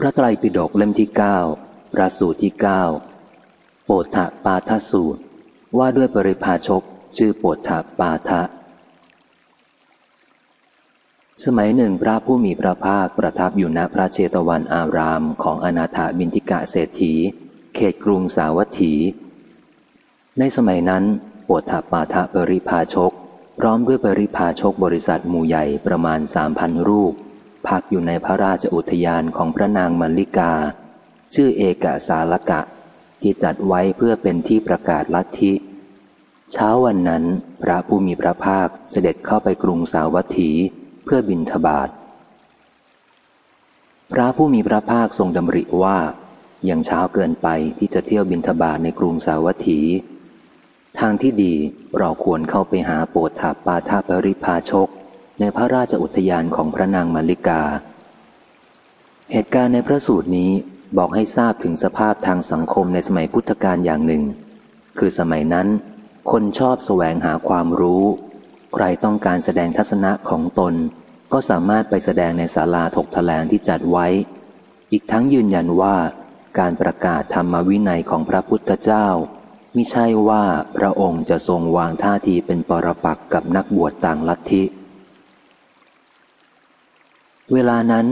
พระไตรปิฎกเล่มที่เก้าพระสูตรที่เก้าโปถะปาทสูตร ว่าด้วยปริพาชก ชื่อโปถะปาทะ สมัยหนึ่งพระผู้มีพระภาคประทับอยู่ณพระเชตวันอารามของอนาถาบินทิกะเศรษฐี เขตกรุงสาวัตถี ในสมัยนั้นโปถะปาทะปริพาชก พร้อมด้วยปริพาชกบริษัทหมู่ใหญ่ประมาณสามพันรูป พักอยู่ในพระราชอุทยานของพระนางมัลลิกา ชื่อเอกสาลกะ ที่จัดไว้เพื่อเป็นที่ประกาศลัทธิ เช้าวันนั้น พระผู้มีพระภาคเสด็จเข้าไปกรุงสาวัตถีเพื่อบินทบาทพระผู้มีพระภาคทรงดำริว่ายังเช้าเกินไปที่จะเที่ยวบินทบาทในกรุงสาวัตถี ทางที่ดีเราควรเข้าไปหาโปรดถาปาทาปริพาชก ในพระราชอุทยานของพระนางมาริกา เหตุการณ์ในพระสูตรนี้บอกให้ทราบถึงสภาพทางสังคมในสมัยพุทธกาลอย่างหนึ่ง คือสมัยนั้น คนชอบแสวงหาความรู้ ใครต้องการแสดงทัศนะของตน ก็สามารถไปแสดงในศาลาถกแถลงที่จัดไว้ อีกทั้งยืนยันว่า การประกาศธรรมวินัยของพระพุทธเจ้ามิใช่ว่าพระองค์จะทรงวางท่าทีเป็นปรปักกับนักบวชต่างลัทธิ เวลานั้น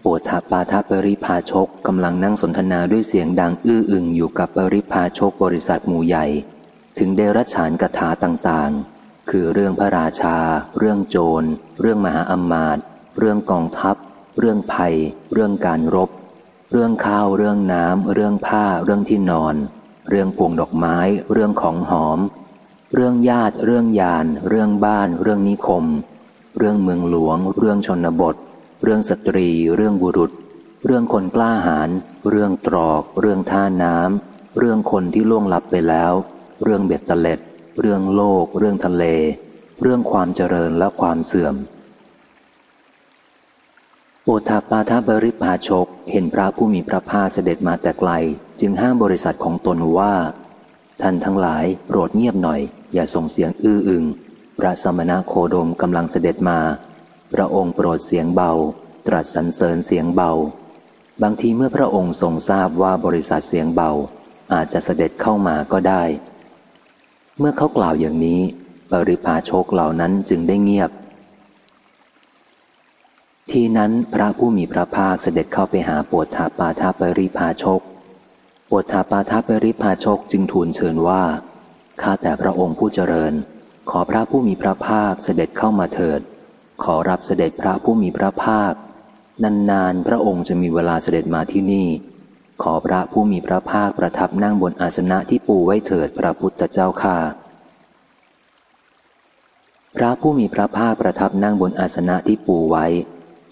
โปถาปาทปริพาชกกำลังนั่งสนทนาด้วยเสียงดังอื้ออึงอยู่กับปริพาชกบริษัทหมู่ใหญ่ ถึงเดรัจฉานกถาต่างๆ คือเรื่องพระราชา เรื่องโจร เรื่องมหาอมาตย์เรื่องกองทัพ เรื่องภัย เรื่องการรบ เรื่องข้าว เรื่องน้ำ เรื่องผ้า เรื่องที่นอน เรื่องพวงดอกไม้ เรื่องของหอม เรื่องญาติ เรื่องยาน เรื่องบ้าน เรื่องนิคม เรื่องเมืองหลวง เรื่องชนบท เรื่องสตรี เรื่องบุรุษ เรื่องคนกล้าหาญเรื่องตรอก เรื่องท่าน้ำเรื่องคนที่ล่วงลับไปแล้ว เรื่องเบ็ดตะเล็ด เรื่องโลก เรื่องทะเล เรื่องความเจริญและความเสื่อม โอทาปาทาบริพาชก เห็นพระผู้มีพระภาคเสด็จมาแต่ไกล จึงห้ามบริษัทของตนว่า ท่านทั้งหลายโปรดเงียบหน่อย อย่าส่งเสียงอื้ออึงพระสมณะโคดมกำลังเสด็จมา พระองค์โปรดเสียงเบา ตรัสสรรเสริญเสียงเบา บางทีเมื่อพระองค์ทรงทราบว่าบริษัทเสียงเบาอาจจะเสด็จเข้ามาก็ได้ เมื่อเขากล่าวอย่างนี้ ปริพาโชคเหล่านั้นจึงได้เงียบ ทีนั้นพระผู้มีพระภาคเสด็จเข้าไปหาปวดทาปาทาปริพาชกปวดทาปาทาปริพาชกจึงทูลเชิญว่า ข้าแต่พระองค์ผู้เจริญ ขอพระผู้มีพระภาคเสด็จเข้ามาเถิด ขอรับเสด็จพระผู้มีพระภาคนานๆ พระองค์จะมีเวลาเสด็จมาที่นี่ ขอพระผู้มีพระภาคประทับนั่งบนอาสนะที่ปูไว้เถิดพระพุทธเจ้าค่าพระผู้มีพระภาคประทับนั่งบนอาสนะที่ปูไว้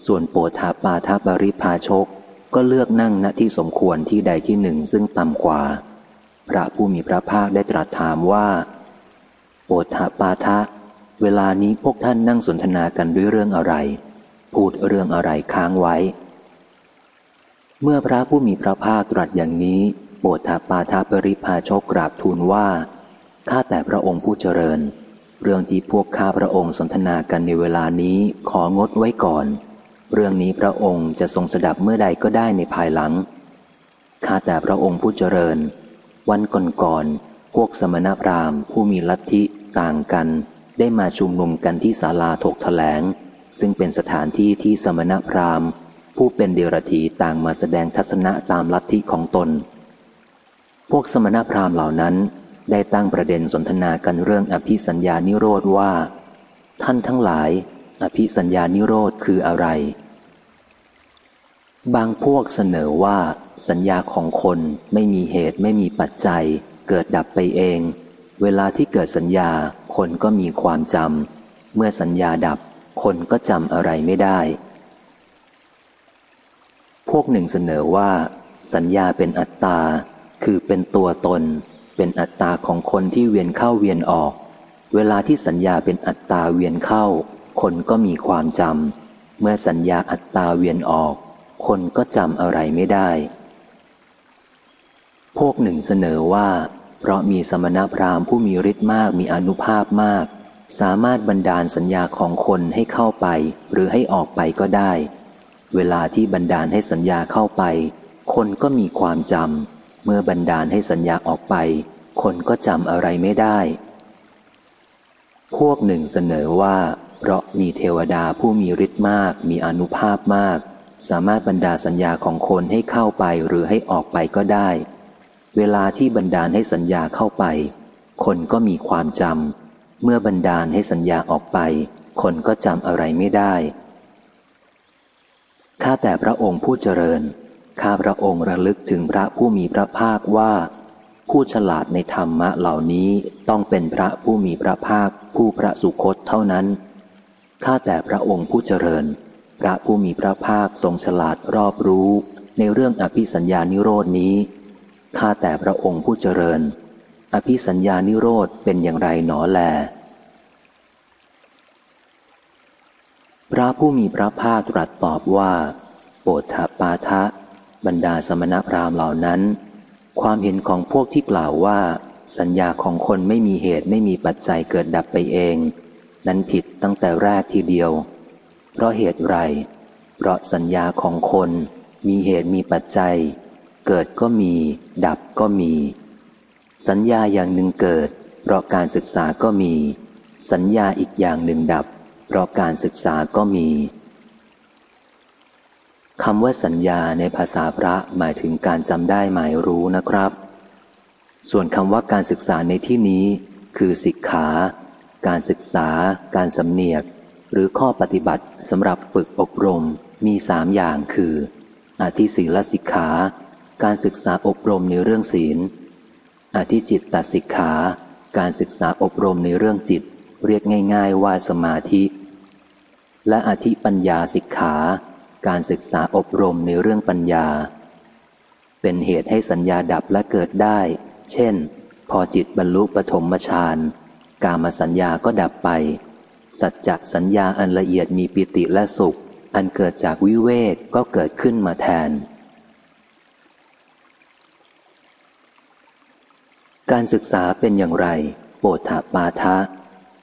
ส่วนโปธาปาทบริพาชก ก็เลือกนั่งณที่สมควรที่ใดที่หนึ่งซึ่งต่ำกว่า พระผู้มีพระภาคได้ตรัสถามว่า โปธาปาทะ เวลานี้พวกท่านนั่งสนทนากันด้วยเรื่องอะไร พูดเรื่องอะไรค้างไว้ เมื่อพระผู้มีพระภาคตรัสอย่างนี้โปรดทาปาทาปริพาชกกราบทูลว่า ข้าแต่พระองค์ผู้เจริญ เรื่องที่พวกข้าพระองค์สนทนากันในเวลานี้ของดไว้ก่อน เรื่องนี้พระองค์จะทรงสดับเมื่อใดก็ได้ในภายหลัง ข้าแต่พระองค์ผู้เจริญ วันก่อนๆพวกสมณพราหมณ์ผู้มีลัทธิต่างกัน ได้มาชุมนุมกันที่ศาลาถกถแถลง ซึ่งเป็นสถานที่ที่สมณพราหมณ์ ผู้เป็นเดรธีต่างมาแสดงทัศนะตามลัทธิของตน พวกสมณพราหมณ์เหล่านั้น ได้ตั้งประเด็นสนทนากันเรื่องอภิสัญญานิโรธว่า ท่านทั้งหลาย อภิสัญญานิโรธคืออะไร บางพวกเสนอว่า สัญญาของคนไม่มีเหตุไม่มีปัจจัย เกิดดับไปเอง เวลาที่เกิดสัญญา คนก็มีความจำ เมื่อสัญญาดับ คนก็จำอะไรไม่ได้ พวกหนึ่งเสนอว่า สัญญาเป็นอัตตา คือเป็นตัวตน เป็นอัตตาของคนที่เวียนเข้าเวียนออก เวลาที่สัญญาเป็นอัตตาเวียนเข้า คนก็มีความจำ เมื่อสัญญาอัตตาเวียนออก คนก็จำอะไรไม่ได้ พวกหนึ่งเสนอว่า ราะมีสมณพราหมณ์ผู้มีฤทธิ์มากมีอนุภาพมาก สามารถบันดาลสัญญาของคนให้เข้าไปหรือให้ออกไปก็ได้ เวลาที่บันดาลให้สัญญาเข้าไป คนก็มีความจำเมื่อบันดาลให้สัญญาออกไป คนก็จำอะไรไม่ได้ พวกหนึ่งเสนอว่า เพราะมีเทวดาผู้มีฤทธิ์มาก มีอนุภาพมาก สามารถบรรดาสัญญาของคนให้เข้าไปหรือให้ออกไปก็ได้ เวลาที่บรรดาลให้สัญญาเข้าไป คนก็มีความจำ เมื่อบรรดาลให้สัญญาออกไป คนก็จำอะไรไม่ได้ ข้าแต่พระองค์ผู้เจริญ ข้าพระองค์ระลึกถึงพระผู้มีพระภาคว่า ผู้ฉลาดในธรรมะเหล่านี้ต้องเป็นพระผู้มีพระภาค ผู้พระสุคตเท่านั้น ข้าแต่พระองค์ผู้เจริญ พระผู้มีพระภาคทรงฉลาดรอบรู้ในเรื่องอภิสัญญานิโรดนี้ ข้าแต่พระองค์ผู้เจริญ อภิสัญญานิโรธเป็นอย่างไรหนอแล พระผู้มีพระภาคตรัสตอบว่า โปถาปาทะ บรรดาสมณพราหมณ์เหล่านั้น ความเห็นของพวกที่กล่าวว่า สัญญาของคนไม่มีเหตุไม่มีปัจจัยเกิดดับไปเอง นั้นผิดตั้งแต่แรกทีเดียว เพราะเหตุไร เพราะสัญญาของคนมีเหตุมีปัจจัย เกิดก็มี ดับก็มี สัญญาอย่างหนึ่งเกิด เพราะการศึกษาก็มี สัญญาอีกอย่างหนึ่งดับ เพราะการศึกษาก็มีคำว่าสัญญาในภาษาพระหมายถึงการจำได้หมายรู้นะครับ ส่วนคำว่าการศึกษาในที่นี้ คือศิกขา การศึกษา การสำเนียก หรือข้อปฏิบัติสำหรับฝึกอบรมมีสามอย่างคือ อธิศีลสิกขา การศึกษาอบรมในเรื่องศีล อธิจิตตสิกขา การศึกษาอบรมในเรื่องจิต เรียกง่าย ๆ ว่าสมาธิ และอธิปัญญาสิกขา การศึกษาอบรมในเรื่องปัญญา เป็นเหตุให้สัญญาดับและเกิดได้ เช่น พอจิตบรรลุปฐมฌานกามสัญญาก็ดับไป สัจจสัญญาอันละเอียดมีปิติและสุข อันเกิดจากวิเวกก็เกิดขึ้นมาแทน การศึกษาเป็นอย่างไร โปรถาปาทะ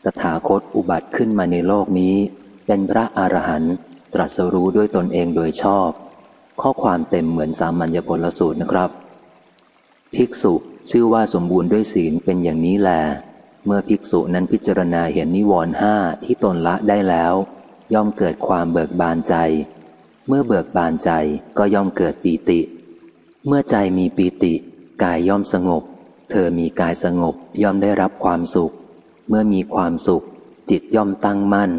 ตถาคตอุบัติขึ้นมาในโลกนี้ เป็นพระอรหันต์ตรัสรู้ด้วยตนเองโดยชอบ ข้อความเต็มเหมือนสามัญญผลสูตรนะครับ ภิกษุชื่อว่าสมบูรณ์ด้วยศีลเป็นอย่างนี้แล เมื่อภิกษุนั้นพิจารณาเห็นนิวรณ์ห้าที่ตนละได้แล้ว ย่อมเกิดความเบิกบานใจ เมื่อเบิกบานใจก็ย่อมเกิดปีติ เมื่อใจมีปีติ กายย่อมสงบ เธอมีกายสงบย่อมได้รับความสุข เมื่อมีความสุข จิตย่อมตั้งมั่น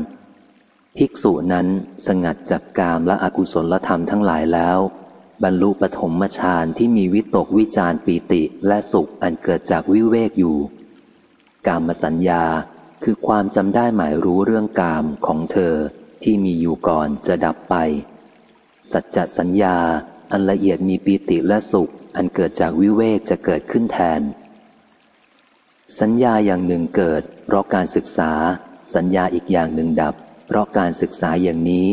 ภิกษุนั้นสงัดจากกามและอกุศลธรรมทั้งหลายแล้ว บรรลุปฐมฌานที่มีวิตกวิจารปีติและสุขอันเกิดจากวิเวกอยู่ กามสัญญาคือความจำได้หมายรู้เรื่องกามของเธอที่มีอยู่ก่อนจะดับไป สัจจสัญญาอันละเอียดมีปีติและสุข อันเกิดจากวิเวกจะเกิดขึ้นแทน สัญญาอย่างหนึ่งเกิด เพราะการศึกษา สัญญาอีกอย่างหนึ่งดับ เพราะการศึกษาอย่างนี้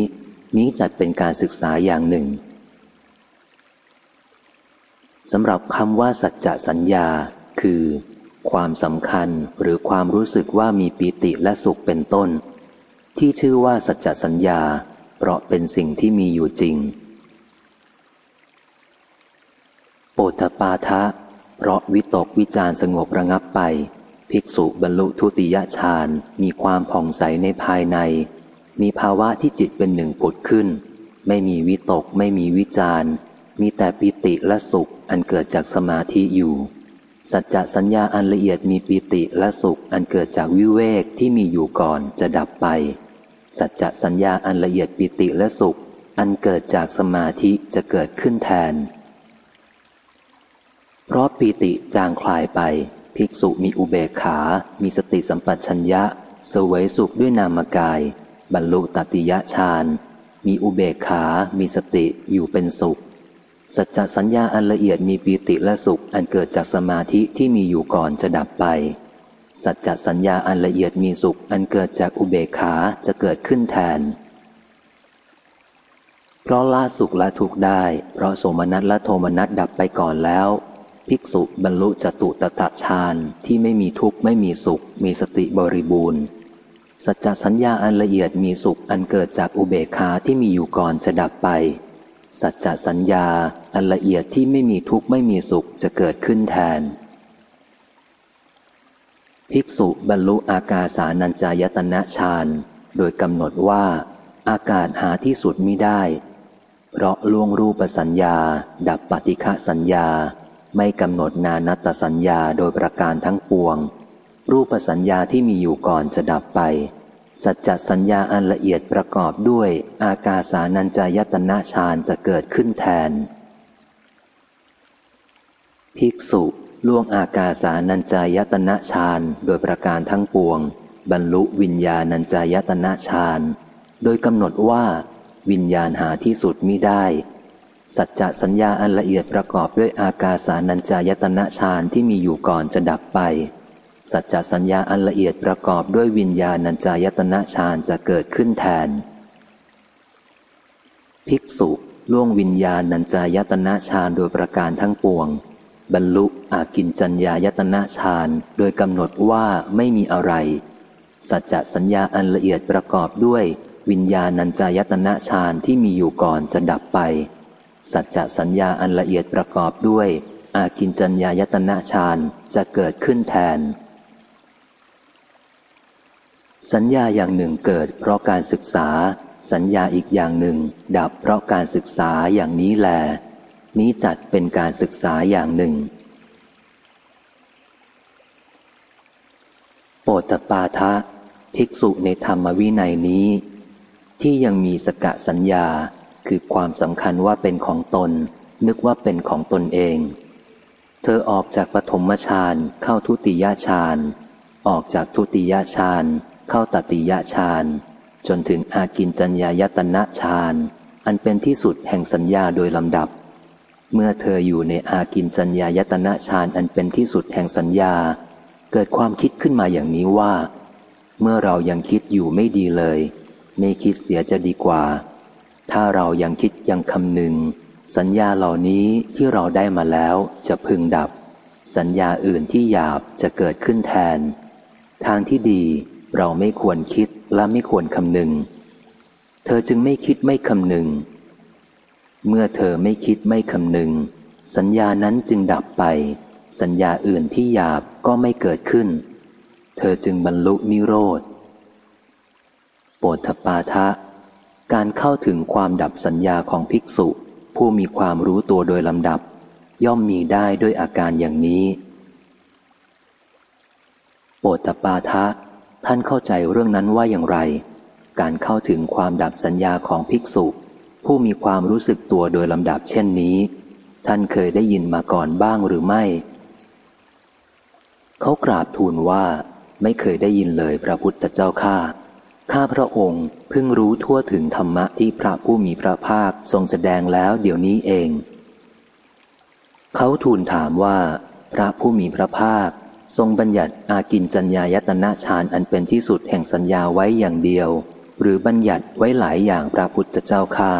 นี้จัดเป็นการศึกษาอย่างหนึ่งสำหรับคำว่าสัจจะสัญญา คือ ความสำคัญหรือความรู้สึกว่ามีปีติและสุขเป็นต้น ที่ชื่อว่าสัจจะสัญญา เพราะเป็นสิ่งที่มีอยู่จริง โปตปาทะ เพราะวิตกวิจารสงบระงับไป ภิกษุบรรลุทุติยฌานมีความผ่องใสในภายใน มีภาวะที่จิตเป็นหนึ่งผุดขึ้น ไม่มีวิตกไม่มีวิจารมีแต่ปิติและสุขอันเกิดจากสมาธิอยู่ สัจจะสัญญาอันละเอียดมีปิติและสุขอันเกิดจากวิเวกที่มีอยู่ก่อนจะดับไป สัจจะสัญญาอันละเอียดปิติและสุข อันเกิดจากสมาธิจะเกิดขึ้นแทน เพราะปีติจางคลายไป ภิกษุมีอุเบกขา มีสติสัมปชัญญะ เสวยสุขด้วยนามกาย บรรลุตติยฌาน มีอุเบกขา มีสติอยู่เป็นสุข สัจจสัญญาอันละเอียดมีปีติและสุขอันเกิดจากสมาธิที่มีอยู่ก่อนจะดับไป สัจจสัญญาอันละเอียดมีสุขอันเกิดจากอุเบกขาจะเกิดขึ้นแทนเพราะละสุขละทุกได้ เพราะโสมนัสและโทมนัสดับไปก่อนแล้ว ภิกษุบรรลุจตุตตะฌานที่ไม่มีทุกข์ไม่มีสุข มีสติบริบูรณ์ สัจจสัญญาอันละเอียดมีสุขอันเกิดจากอุเบกขาที่มีอยู่ก่อนจะดับไป สัจจสัญญาอันละเอียดที่ไม่มีทุกข์ไม่มีสุขจะเกิดขึ้นแทน ภิกษุบรรลุอากาสานัญจายตนะฌานโดยกำหนดว่า อากาศหาที่สุดมิได้ เพราะล่วงรูปสัญญา ดับปฏิฆะสัญญา ไม่กำหนดนานัตสัญญาโดยประการทั้งปวง รูปสัญญาที่มีอยู่ก่อนจะดับไป สัจจสัญญาอันละเอียดประกอบด้วยอากาสานัญจายตนะฌานจะเกิดขึ้นแทน ภิกษุล่วงอากาสานัญจายตนะฌานโดยประการทั้งปวง บรรลุวิญญาณัญจายตนะฌานโดยกำหนดว่า วิญญาณหาที่สุดมิได้ สัจจะสัญญาอันละเอียดประกอบด้วยอากาสานัญจายตนะฌานที่มีอยู่ก่อนจะดับไป สัจจะสัญญาอันละเอียดประกอบด้วยวิญญาณัญจายตนะฌานจะเกิดขึ้นแทน ภิกษุล่วงวิญญาณัญจายตนะฌานโดยประการทั้งปวง บรรลุอากินจัญญายตนะฌานโดยกำหนดว่าไม่มีอะไร สัจจะสัญญาอันละเอียดประกอบด้วย วิญญาณัญจายตนะฌานที่มีอยู่ก่อนจะดับไป สัจจะสัญญาอันละเอียดประกอบด้วย อากินจัญญายตนะฌานจะเกิดขึ้นแทน สัญญาอย่างหนึ่งเกิดเพราะการศึกษา สัญญาอีกอย่างหนึ่ง ดับเพราะการศึกษาอย่างนี้แล นี้จัดเป็นการศึกษาอย่างหนึ่งโปตปาทะ ภิกษุในธรรมวินัยนี้ ที่ยังมีสกะสัญญา คือความสำคัญว่าเป็นของตน นึกว่าเป็นของตนเอง เธอออกจากปฐมฌานเข้าทุติยฌานออกจากทุติยฌานเข้าตติยฌานจนถึงอากินจัญญายตนะฌานอันเป็นที่สุดแห่งสัญญาโดยลำดับ เมื่อเธออยู่ในอากินจัญญายตนะฌานอันเป็นที่สุดแห่งสัญญา เกิดความคิดขึ้นมาอย่างนี้ว่า เมื่อเรายังคิดอยู่ไม่ดีเลย ไม่คิดเสียจะดีกว่า ถ้าเรายังคิดยังคำหนึ่งสัญญาเหล่านี้ที่เราได้มาแล้วจะพึงดับ สัญญาอื่นที่หยาบจะเกิดขึ้นแทน ทางที่ดีเราไม่ควรคิดและไม่ควรคำหนึ่งเธอจึงไม่คิดไม่คำหนึ่งเมื่อเธอไม่คิดไม่คำหนึ่งสัญญานั้นจึงดับไป สัญญาอื่นที่หยาบก็ไม่เกิดขึ้น เธอจึงบรรลุนิโรธ โปธปาทะ การเข้าถึงความดับสัญญาของภิกษุ ผู้มีความรู้ตัวโดยลำดับ ย่อมมีได้ด้วยอาการอย่างนี้โปธปาทะ ท่านเข้าใจเรื่องนั้นว่าอย่างไร การเข้าถึงความดับสัญญาของภิกษุ ผู้มีความรู้สึกตัวโดยลำดับเช่นนี้ ท่านเคยได้ยินมาก่อนบ้างหรือไม่ เขากราบทูลว่าไม่เคยได้ยินเลยพระพุทธเจ้าข้า ข้าพระองค์เพิ่งรู้ทั่วถึงธรรมะที่พระผู้มีพระภาคทรงแสดงแล้วเดี๋ยวนี้เอง เขาทูลถามว่า พระผู้มีพระภาคทรงบัญญัติอากินจัญญายตนะฌานอันเป็นที่สุดแห่งสัญญาไว้อย่างเดียว หรือบัญญัติไว้หลายอย่างพระพุทธเจ้าข้า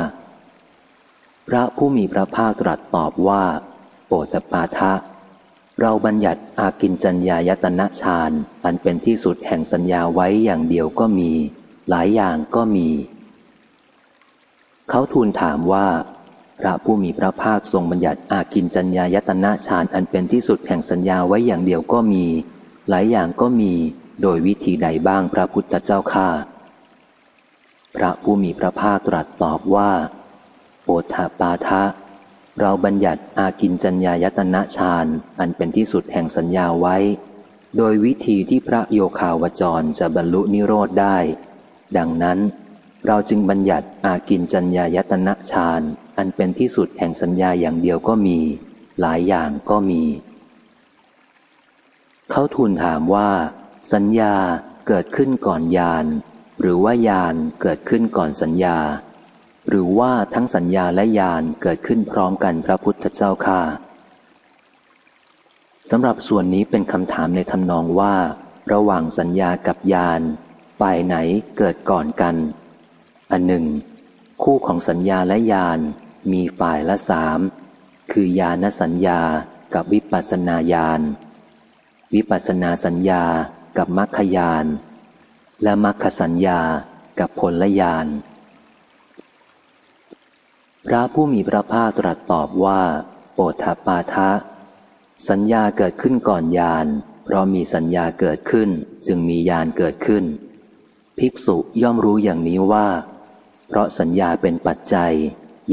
พระผู้มีพระภาคตรัสตอบว่า โปตปาทะ เราบัญญัติอากินจัญญายตนะฌานอันเป็นที่สุดแห่งสัญญาไว้อย่างเดียวก็มี หลายอย่างก็มี เขาทูลถามว่า พระผู้มีพระภาคทรงบัญญัติอากินจัญญายตนะฌานอันเป็นที่สุดแห่งสัญญาไว้อย่างเดียวก็มี หลายอย่างก็มี โดยวิธีใดบ้างพระพุทธเจ้าข้าพระผู้มีพระภาคตรัสตอบว่าโอทาปาทะ เราบัญญัติอากินจัญญายตนะฌานอันเป็นที่สุดแห่งสัญญาไว้ โดยวิธีที่พระโยคาวจรจะบรรลุนิโรธได้ ดังนั้น เราจึงบัญญัติอากินจัญญายตนะฌานอันเป็นที่สุดแห่งสัญญาอย่างเดียวก็มี หลายอย่างก็มี เขาทูลถามว่า สัญญาเกิดขึ้นก่อนญาณหรือว่าญาณเกิดขึ้นก่อนสัญญา หรือว่าทั้งสัญญาและญาณเกิดขึ้นพร้อมกันพระพุทธเจ้าค่าสำหรับส่วนนี้เป็นคำถามในทำนองว่า ระหว่างสัญญากับญาณฝ่ายไหนเกิดก่อนกัน อันหนึ่ง คู่ของสัญญาและญาณมีฝ่ายละสามคือญาณสัญญากับวิปัสสนาญาณวิปัสสนาสัญญากับมรรคญาณและมัคคสัญญากับผลญาณ พระผู้มีพระภาคตรัสตอบว่าโปธปาทะ สัญญาเกิดขึ้นก่อนญาณเพราะมีสัญญาเกิดขึ้น จึงมีญาณเกิดขึ้น ภิกษุย่อมรู้อย่างนี้ว่า เพราะสัญญาเป็นปัจจัย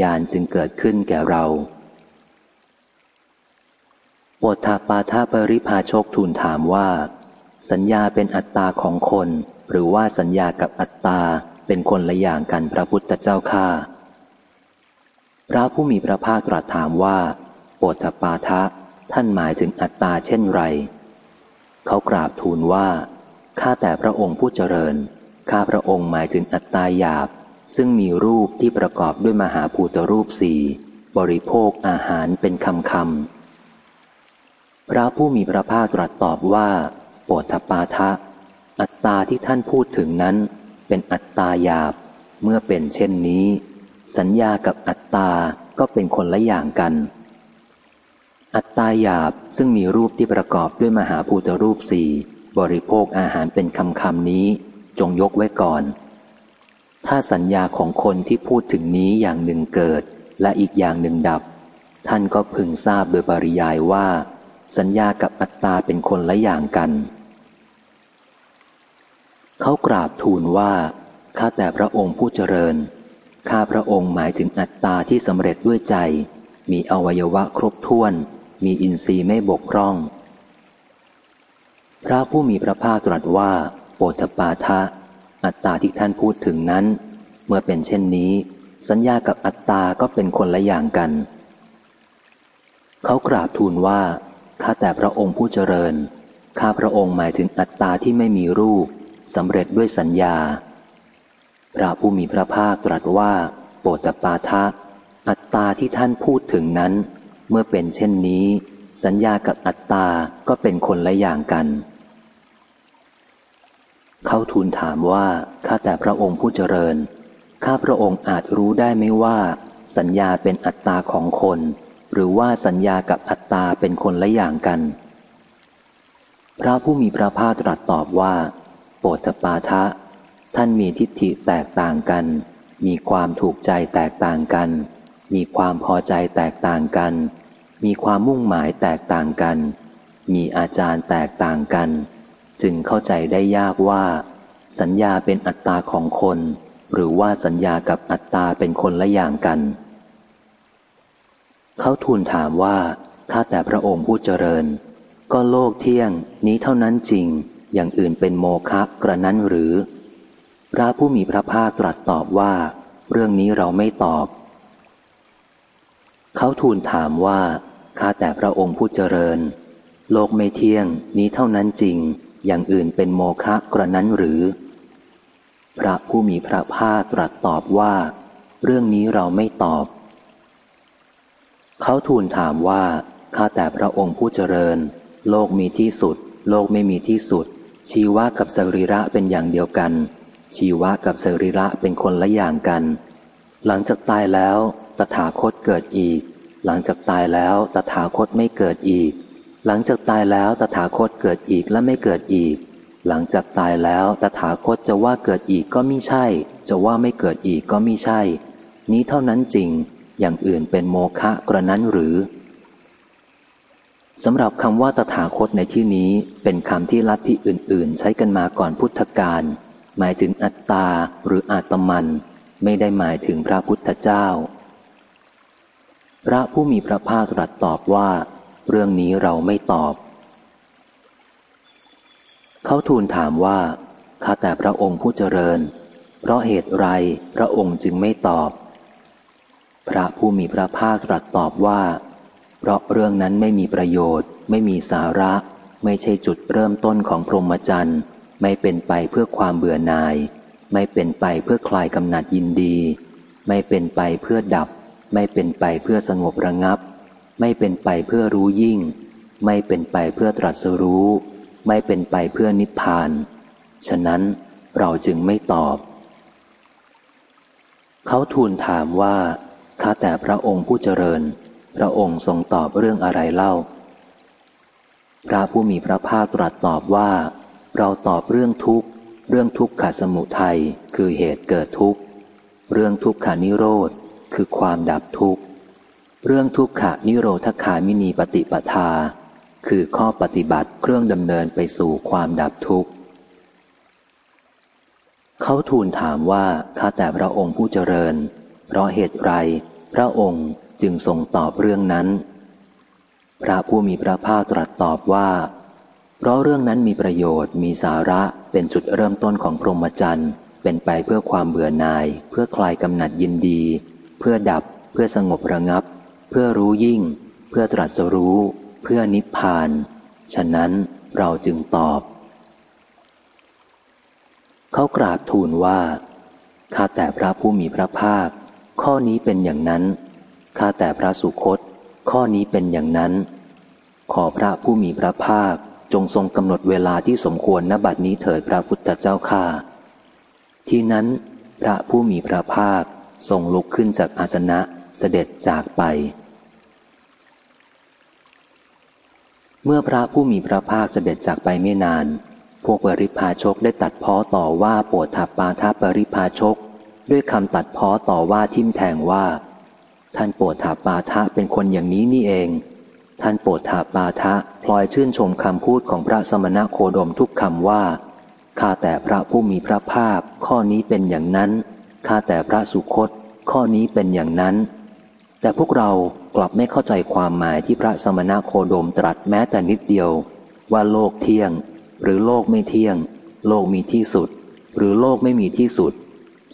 ญาณจึงเกิดขึ้นแก่เราโปธปาทาปริพาชกทูลถามว่า สัญญาเป็นอัตตาของคน หรือว่าสัญญากับอัตตาเป็นคนละอย่างกันพระพุทธเจ้าข้า พระผู้มีพระภาคตรัสถามว่าโปธปาทะ ท่านหมายถึงอัตตาเช่นไร เขากราบทูลว่า ข้าแต่พระองค์ผู้เจริญ ข้าพระองค์หมายถึงอัตตาหยาบ ซึ่งมีรูปที่ประกอบด้วยมหาภูตรูปสี่บริโภคอาหารเป็นคำคำพระผู้มีพระภาคตรัสตอบว่าโปธปาทะ อัตตาที่ท่านพูดถึงนั้น เป็นอัตตาหยาบ เมื่อเป็นเช่นนี้ สัญญากับอัตตา ก็เป็นคนละอย่างกัน อัตตาหยาบซึ่งมีรูปที่ประกอบด้วยมหาภูตรูปสี่บริโภคอาหารเป็นคำคำนี้ จงยกไว้ก่อน ถ้าสัญญาของคนที่พูดถึงนี้อย่างหนึ่งเกิด และอีกอย่างหนึ่งดับ ท่านก็พึงทราบโดยปริยายว่า สัญญากับอัตตาเป็นคนละอย่างกันเขากราบทูลว่า ข้าแต่พระองค์ผู้เจริญ ข้าพระองค์หมายถึงอัตตาที่สำเร็จด้วยใจ มีอวัยวะครบถ้วน มีอินทรีย์ไม่บกพร่อง พระผู้มีพระภาคตรัสว่า โปธปาทะ อัตตาที่ท่านพูดถึงนั้น เมื่อเป็นเช่นนี้ สัญญากับอัตตาก็เป็นคนละอย่างกัน เขากราบทูลว่า ข้าแต่พระองค์ผู้เจริญ ข้าพระองค์หมายถึงอัตตาที่ไม่มีรูปสำเร็จด้วยสัญญา พระผู้มีพระภาคตรัสว่า โปตปาทะ อัตตาที่ท่านพูดถึงนั้น เมื่อเป็นเช่นนี้ สัญญากับอัตตาก็เป็นคนละอย่างกัน เขาทูลถามว่า ข้าแต่พระองค์ผู้เจริญ ข้าพระองค์อาจรู้ได้ไหมว่า สัญญาเป็นอัตตาของคน หรือว่าสัญญากับอัตตาเป็นคนละอย่างกัน พระผู้มีพระภาคตรัสตอบว่า โปตปาทะ ท่านมีทิฏฐิแตกต่างกัน มีความถูกใจแตกต่างกัน มีความพอใจแตกต่างกัน มีความมุ่งหมายแตกต่างกัน มีอาจารย์แตกต่างกัน จึงเข้าใจได้ยากว่า สัญญาเป็นอัตตาของคน หรือว่าสัญญากับอัตตาเป็นคนละอย่างกัน เขาทูลถามว่าข้าแต่พระองค์ผู้เจริญ ก็โลกเที่ยงนี้เท่านั้นจริง อย่างอื่นเป็นโมฆะกระนั้นหรือ พระผู้มีพระภาคตรัสตอบว่า เรื่องนี้เราไม่ตอบ เขาทูลถามว่าข้าแต่พระองค์ผู้เจริญ โลกไม่เที่ยงนี้เท่านั้นจริง อย่างอื่นเป็นโมฆะกระนั้นหรือ พระผู้มีพระภาคตรัสตอบว่า เรื่องนี้เราไม่ตอบ เขาทูลถามว่าข้าแต่พระองค์ผู้เจริญ โลกมีที่สุด โลกไม่มีที่สุด ชีวะกับสรีระเป็นอย่างเดียวกัน ชีวะกับสรีระเป็นคนละอย่างกัน หลังจากตายแล้ว ตถาคตเกิดอีก หลังจากตายแล้ว ตถาคตไม่เกิดอีก หลังจากตายแล้ว ตถาคตเกิดอีกและไม่เกิดอีก หลังจากตายแล้ว ตถาคตจะว่าเกิดอีกก็ไม่ใช่ จะว่าไม่เกิดอีกก็ไม่ใช่ นี้เท่านั้นจริง อย่างอื่นเป็นโมฆะกระนั้นหรือสำหรับคำว่าตถาคตในที่นี้เป็นคำที่ลัทธิอื่น ๆ ใช้กันมาก่อนพุทธกาล หมายถึงอัตตาหรืออาตมัน ไม่ได้หมายถึงพระพุทธเจ้า พระผู้มีพระภาคตรัสตอบว่า เรื่องนี้เราไม่ตอบ เขาทูลถามว่าข้าแต่พระองค์ผู้เจริญ เพราะเหตุไรพระองค์จึงไม่ตอบ พระผู้มีพระภาคตรัสตอบว่า เพราะเรื่องนั้นไม่มีประโยชน์ ไม่มีสาระ ไม่ใช่จุดเริ่มต้นของพรหมจรรย์ ไม่เป็นไปเพื่อความเบื่อหน่าย ไม่เป็นไปเพื่อคลายกำหนัดยินดี ไม่เป็นไปเพื่อดับ ไม่เป็นไปเพื่อสงบระงับ ไม่เป็นไปเพื่อรู้ยิ่ง ไม่เป็นไปเพื่อตรัสรู้ ไม่เป็นไปเพื่อนิพพาน ฉะนั้นเราจึงไม่ตอบ เขาทูลถามว่าข้าแต่พระองค์ผู้เจริญ พระองค์ทรงตอบเรื่องอะไรเล่า พระผู้มีพระภาคตรัสตอบว่า เราตอบเรื่องทุกข์ เรื่องทุกขสมุทัยคือเหตุเกิดทุกข์ เรื่องทุกขานิโรธคือความดับทุกข์ เรื่องทุกขานิโรธคามินีปฏิปทา คือข้อปฏิบัติเครื่องดำเนินไปสู่ความดับทุกข์ เขาทูลถามว่าข้าแต่พระองค์ผู้เจริญ เพราะเหตุไร พระองค์จึงทรงตอบเรื่องนั้น พระผู้มีพระภาคตรัสตอบว่า เพราะเรื่องนั้นมีประโยชน์มีสาระเป็นจุดเริ่มต้นของพรหมจรรย์เป็นไปเพื่อความเบื่อหน่าย เพื่อคลายกำหนัดยินดี เพื่อดับ เพื่อสงบระงับ เพื่อรู้ยิ่ง เพื่อตรัสรู้ เพื่อนิพพาน ฉะนั้นเราจึงตอบ เขากราบทูลว่าข้าแต่พระผู้มีพระภาค ข้อนี้เป็นอย่างนั้นข้าแต่พระสุคต ข้อนี้เป็นอย่างนั้น ขอพระผู้มีพระภาค จงทรงกำหนดเวลาที่สมควรณบัดนี้เถิดพระพุทธเจ้าข้าที่นั้น พระผู้มีพระภาคทรงลุกขึ้นจากอาสนะเสด็จจากไป เมื่อพระผู้มีพระภาคเสด็จจากไปไม่นาน พวกปริพาชกได้ตัดพ้อต่อว่าปรดทับปาทัปริพาชก ด้วยคำตัดพ้อต่อว่าทิมแทงว่า ท่านปรดทับปาทะเป็นคนอย่างนี้นี่เอง ท่านโปรดทับปาทะพลอยชื่นชมคำพูดของพระสมณะโคดมทุกคำว่าข้าแต่พระผู้มีพระภาค ข้อนี้เป็นอย่างนั้นข้าแต่พระสุคต ข้อนี้เป็นอย่างนั้น แต่พวกเรากลับไม่เข้าใจความหมายที่พระสมณะโคดมตรัสแม้แต่นิดเดียว ว่าโลกเที่ยง หรือโลกไม่เที่ยง โลกมีที่สุด หรือโลกไม่มีที่สุด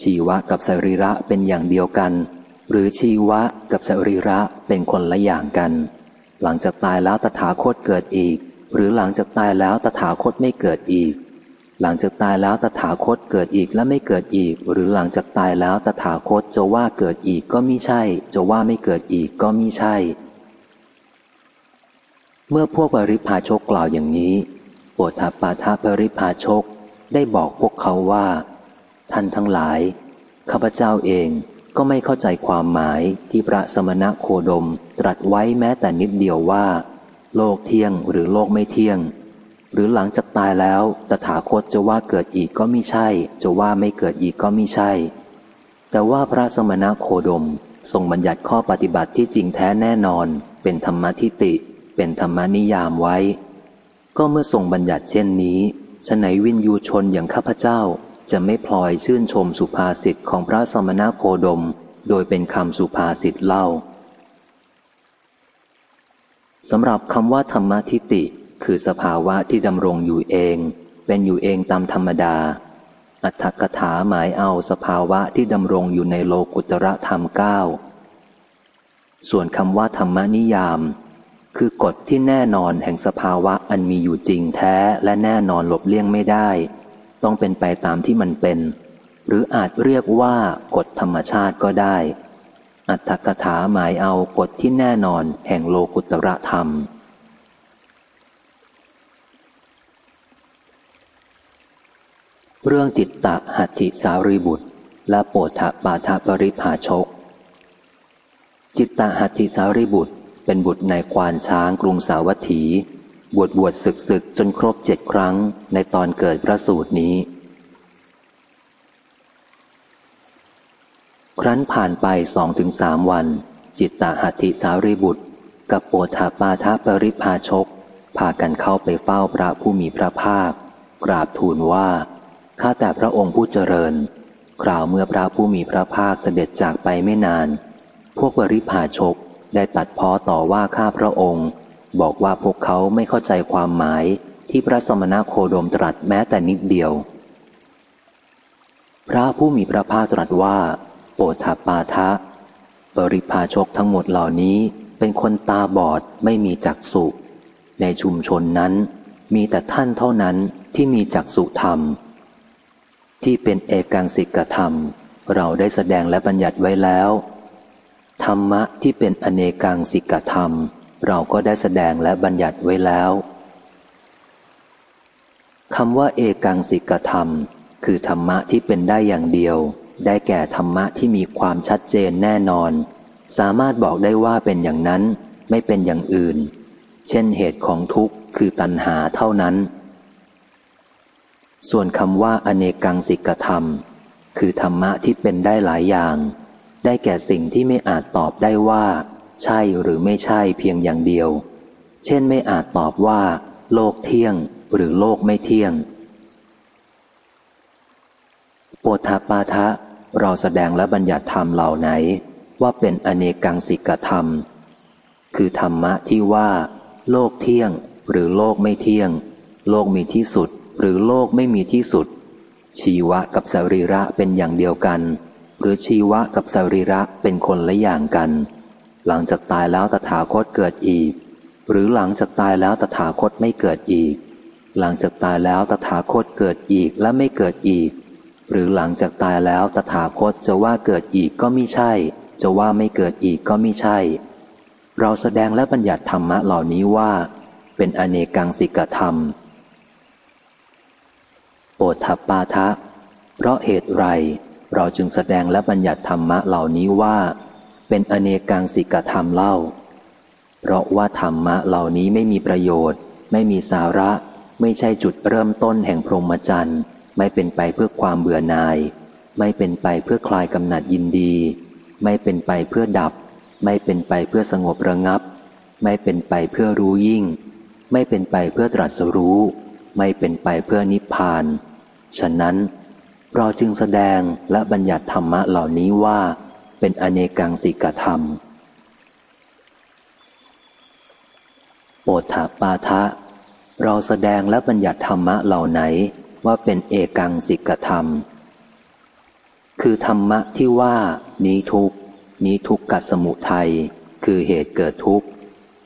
ชีวะกับสรีระเป็นอย่างเดียวกัน หรือชีวะกับสรีระเป็นคนละอย่างกัน หลังจากตายแล้วตถาคตเกิดอีก หรือหลังจากตายแล้วตถาคตไม่เกิดอีก หลังจากตายแล้วตถาคตเกิดอีกและไม่เกิดอีก หรือหลังจากตายแล้วตถาคตจะว่าเกิดอีกก็มิใช่ จะว่าไม่เกิดอีกก็มิใช่ เมื่อพวกปริพาชกกล่าวอย่างนี้ปวดทัปาทาปริพาชกได้บอกพวกเขาว่า ท่านทั้งหลายข้าพเจ้าเอง ก็ไม่เข้าใจความหมายที่พระสมณะโคดม ตรัสไว้แม้แต่นิดเดียวว่า โลกเที่ยงหรือโลกไม่เที่ยง หรือหลังจากตายแล้ว ตถาคตจะว่าเกิดอีกก็ไม่ใช่ จะว่าไม่เกิดอีกก็ไม่ใช่ แต่ว่าพระสมณะโคดม ทรงบัญญัติข้อปฏิบัติที่จริงแท้แน่นอน เป็นธรรมทิติ เป็นธรรมนิยามไว้ ก็เมื่อทรงบัญญัติเช่นนี้ฉไหนวินยูชนอย่างข้าพเจ้า จะไม่พลอยชื่นชมสุภาษิตของพระสมณะโคดม โดยเป็นคำสุภาษิตเล่าสำหรับคำว่าธรรมทิติ คือสภาวะที่ดำรงอยู่เอง เป็นอยู่เองตามธรรมดา อัตถกถาหมายเอาสภาวะที่ดำรงอยู่ในโลกุตระธรรมเก้าส่วนคำว่าธรรมนิยาม คือกฎที่แน่นอนแห่งสภาวะอันมีอยู่จริงแท้และแน่นอนหลบเลี่ยงไม่ได้ ต้องเป็นไปตามที่มันเป็น หรืออาจเรียกว่ากฎธรรมชาติก็ได้ อัตถกถาหมายเอากฎที่แน่นอนแห่งโลกุตระธรรม เรื่องจิตตะหัตถิสารีบุตร และโปธปาทะปริภาชก จิตตะหัตถิสารีบุตรเป็นบุตรในควานช้างกรุงสาวัตถี บวชบวชศึกศึกจนครบเจ็ดครั้งในตอนเกิดพระสูตรนี้ ครั้นผ่านไปสองถึงสามวัน จิตตหัตถิสารีบุตร กับโปธปาทปริภาชก พากันเข้าไปเฝ้าพระผู้มีพระภาค กราบทูลว่า ข้าแต่พระองค์ผู้เจริญกล่าวเมื่อพระผู้มีพระภาคเสด็จจากไปไม่นาน พวกบริพาชกได้ตัดพ้อต่อว่าข้าพระองค์ บอกว่าพวกเขาไม่เข้าใจความหมายที่พระสมณโคดมตรัสแม้แต่นิดเดียว พระผู้มีพระภาคตรัสว่า โปธาปาทะบริพาชกทั้งหมดเหล่านี้เป็นคนตาบอดไม่มีจักษุในชุมชนนั้น มีแต่ท่านเท่านั้นที่มีจักษุธรรม ที่เป็นเอกังสิกธรรม เราได้แสดงและบัญญัติไว้แล้ว ธรรมะที่เป็นอเนกังสิกธรรม เราก็ได้แสดงและบัญญัติไว้แล้วคำว่าเอกังสิกธรรม คือธรรมะที่เป็นได้อย่างเดียว ได้แก่ธรรมะที่มีความชัดเจนแน่นอน สามารถบอกได้ว่าเป็นอย่างนั้นไม่เป็นอย่างอื่น เช่นเหตุของทุกข์คือตัณหาเท่านั้น ส่วนคำว่าอเนกังสิกธรรม คือธรรมะที่เป็นได้หลายอย่าง ได้แก่สิ่งที่ไม่อาจตอบได้ว่า ใช่หรือไม่ใช่เพียงอย่างเดียว เช่นไม่อาจตอบว่า โลกเที่ยงหรือโลกไม่เที่ยงโปธาปาทะเราแสดงและบัญญัติธรรมเหล่าไหน ว่าเป็นอเนกังสิกธรรม คือธรรมะที่ว่า โลกเที่ยงหรือโลกไม่เที่ยง โลกมีที่สุดหรือโลกไม่มีที่สุด ชีวะกับสรีระเป็นอย่างเดียวกัน หรือชีวะกับสรีระเป็นคนละอย่างกัน หลังจากตายแล้วตถาคตเกิดอีก หรือหลังจากตายแล้วตถาคตไม่เกิดอีก หลังจากตายแล้วตถาคตเกิดอีกและไม่เกิดอีก หรือหลังจากตายแล้วตถาคตจะว่าเกิดอีกก็ไม่ใช่ จะว่าไม่เกิดอีกก็ไม่ใช่ เราแสดงและบัญญัติธรรมะเหล่านี้ว่า เป็นอเนกังสิกธรรมโอทัปปาทะ เพราะเหตุไร เราจึงแสดงและบัญญัติธรรมะเหล่านี้ว่า เป็นอเนกังสิกธรรมเล่า เพราะว่าธรรมะเหล่านี้ไม่มีประโยชน์ ไม่มีสาระ ไม่ใช่จุดเริ่มต้นแห่งพรหมจรรย์ไม่เป็นไปเพื่อความเบื่อหน่าย ไม่เป็นไปเพื่อคลายกำหนัดยินดี ไม่เป็นไปเพื่อดับ ไม่เป็นไปเพื่อสงบระงับ ไม่เป็นไปเพื่อรู้ยิ่ง ไม่เป็นไปเพื่อตรัสรู้ ไม่เป็นไปเพื่อนิพพาน ฉะนั้นเราจึงแสดงและบัญญัติธรรมะเหล่านี้ว่า เป็นอเนกังสิกธรรมโอถาปาทะ เราแสดงและบัญญัติธรรมะเหล่าไหนว่าเป็นเอกังสิกธรรม คือธรรมะที่ว่านี้ทุกนี้ทุกขสมุทัยคือเหตุเกิดทุก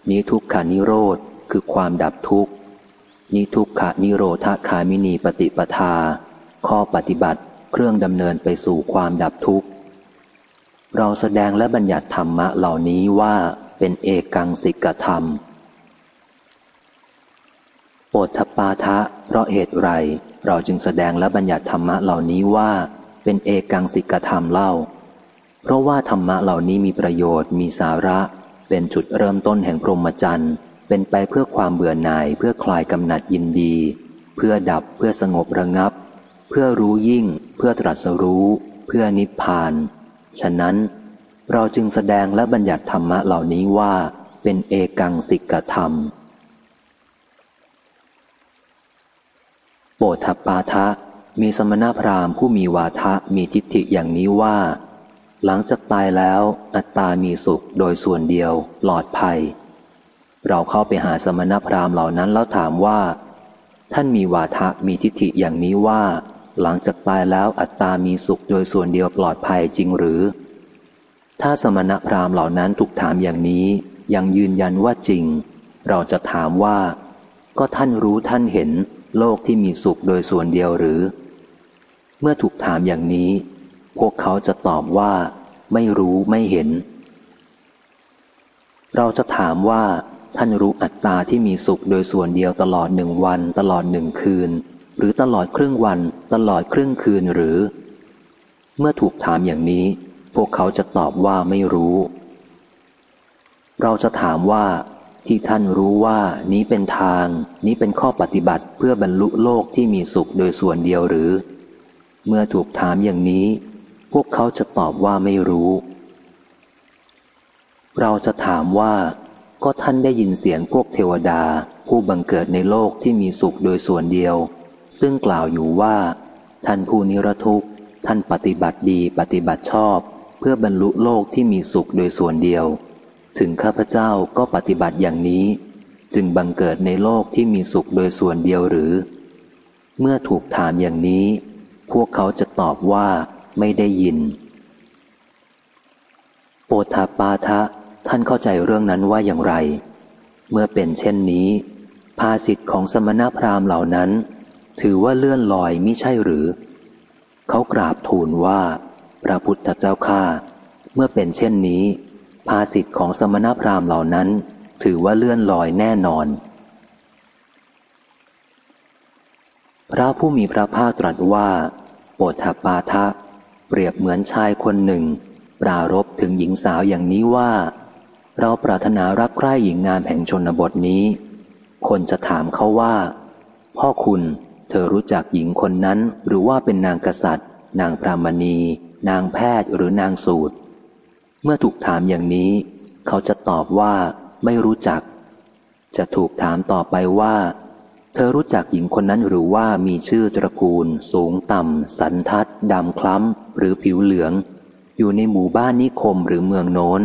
นี้ทุกขานิโรธคือความดับทุกข์นิทุกขานิโรธคามินีปฏิปทา ข้อปฏิบัติเครื่องดำเนินไปสู่ความดับทุกข์ เราแสดงและบัญญัติธรรมะเหล่านี้ว่าเป็นเอกังสิกธรรม โอทปาทะ เพราะเหตุไร เราจึงแสดงและบัญญัติธรรมะเหล่านี้ว่าเป็นเอกังสิกธรรมเล่า เพราะว่าธรรมะเหล่านี้มีประโยชน์มีสาระ เป็นจุดเริ่มต้นแห่งพรหมจรรย์เป็นไปเพื่อความเบื่อหน่ายเพื่อคลายกำหนัดยินดี เพื่อดับเพื่อสงบระงับ เพื่อรู้ยิ่ง เพื่อตรัสรู้ เพื่อนิพพาน ฉะนั้นเราจึงแสดงและบัญญัติธรรมะเหล่านี้ว่าเป็นเอกังสิกธรรม โปธปาทะมีสมณพราหมณ์ผู้มีวาทะมีทิฏฐิอย่างนี้ว่า หลังจากตายแล้วอัตตามีสุขโดยส่วนเดียวปลอดภัย เราเข้าไปหาสมณพราหมณ์เหล่านั้นแล้วถามว่า ท่านมีวาทะมีทิฏฐิอย่างนี้ว่า หลังจากตายแล้วอัตตามีสุขโดยส่วนเดียวปลอดภัยจริงหรือ ถ้าสมณพราหมณ์เหล่านั้นถูกถามอย่างนี้ ยังยืนยันว่าจริง เราจะถามว่า ก็ท่านรู้ท่านเห็นโลกที่มีสุขโดยส่วนเดียวหรือ เมื่อถูกถามอย่างนี้ พวกเขาจะตอบว่า ไม่รู้ไม่เห็น เราจะถามว่าท่านรู้อัตตาที่มีสุขโดยส่วนเดียวตลอดหนึ่งวันตลอดหนึ่งคืน หรือตลอดครึ่งวัน ตลอดครึ่งคืนหรือ เมื่อถูกถามอย่างนี้ พวกเขาจะตอบว่าไม่รู้ เราจะถามว่า ที่ท่านรู้ว่านี้เป็นทาง นี้เป็นข้อปฏิบัติเพื่อบรรลุโลกที่มีสุขโดยส่วนเดียวหรือ เมื่อถูกถามอย่างนี้ พวกเขาจะตอบว่าไม่รู้ เราจะถามว่าก็ท่านได้ยินเสียงพวกเทวดา ผู้บังเกิดในโลกที่มีสุขโดยส่วนเดียว ซึ่งกล่าวอยู่ว่า ท่านผู้นิรทุกข์ ท่านปฏิบัติดีปฏิบัติชอบ เพื่อบรรลุโลกที่มีสุขโดยส่วนเดียว ถึงข้าพเจ้าก็ปฏิบัติอย่างนี้ จึงบังเกิดในโลกที่มีสุขโดยส่วนเดียวหรือ เมื่อถูกถามอย่างนี้ พวกเขาจะตอบว่าไม่ได้ยินโปธาปาทะท่านเข้าใจเรื่องนั้นว่าอย่างไร เมื่อเป็นเช่นนี้ ภาสิทธิ์ของสมณพราหมณ์เหล่านั้น ถือว่าเลื่อนลอยมิใช่หรือ เขากราบทูลว่า พระพุทธเจ้าข้าเมื่อเป็นเช่นนี้ ภาสิทธิ์ของสมณพราหมณ์เหล่านั้น ถือว่าเลื่อนลอยแน่นอน พระผู้มีพระภาคตรัสว่าโปธปาทะ เปรียบเหมือนชายคนหนึ่ง ปรารบถึงหญิงสาวอย่างนี้ว่า เราปรารถนารักใคร่หญิงงามแห่งชนบทนี้ คนจะถามเขาว่า พ่อคุณ เธอรู้จักหญิงคนนั้น หรือว่าเป็นนางกษัตริย์ นางพรามณี นางแพทย์หรือนางสูตร เมื่อถูกถามอย่างนี้ เขาจะตอบว่าไม่รู้จัก จะถูกถามต่อไปว่า เธอรู้จักหญิงคนนั้นหรือว่ามีชื่อตระกูล สูงต่ำ สันทัดดำคล้ำ หรือผิวเหลือง อยู่ในหมู่บ้านนิคมหรือเมืองโน้น